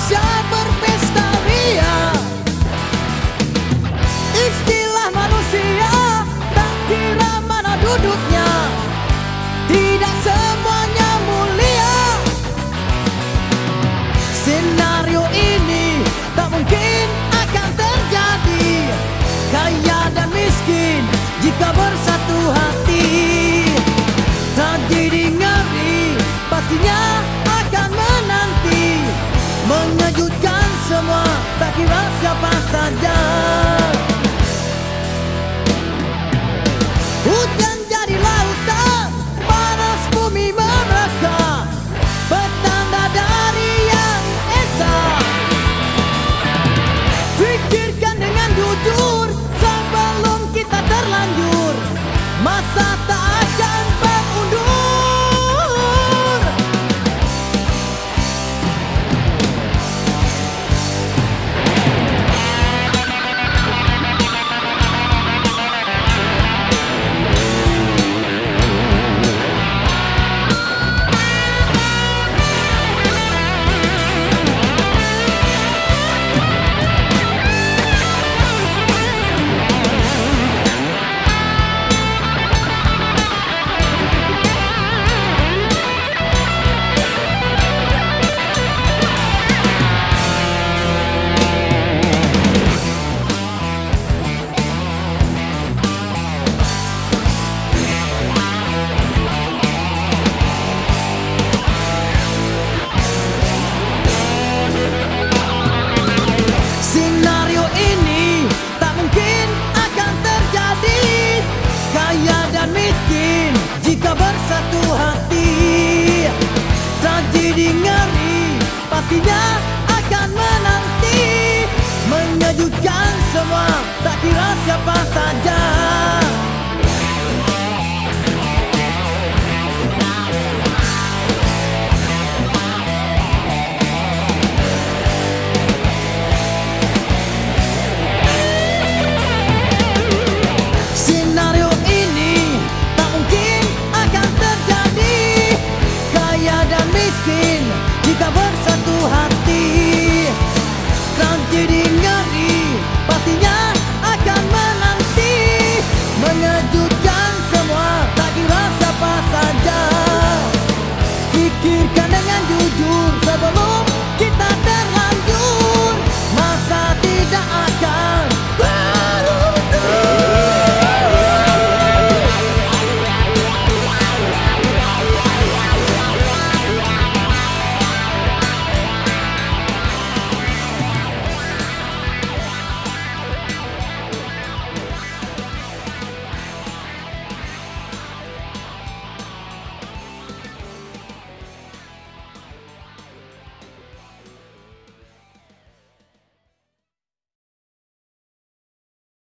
Manusia berpesta ria. Istilah manusia Tak kira mana duduknya. Tidak semuanya mulia. Senario ini tak mungkin akan terjadi. Kaya dan miskin jika bersatu hati jika bersatu hati Tragedi ngeri pastinya akan menanti. Mengejutkan semua tak kira siapa saja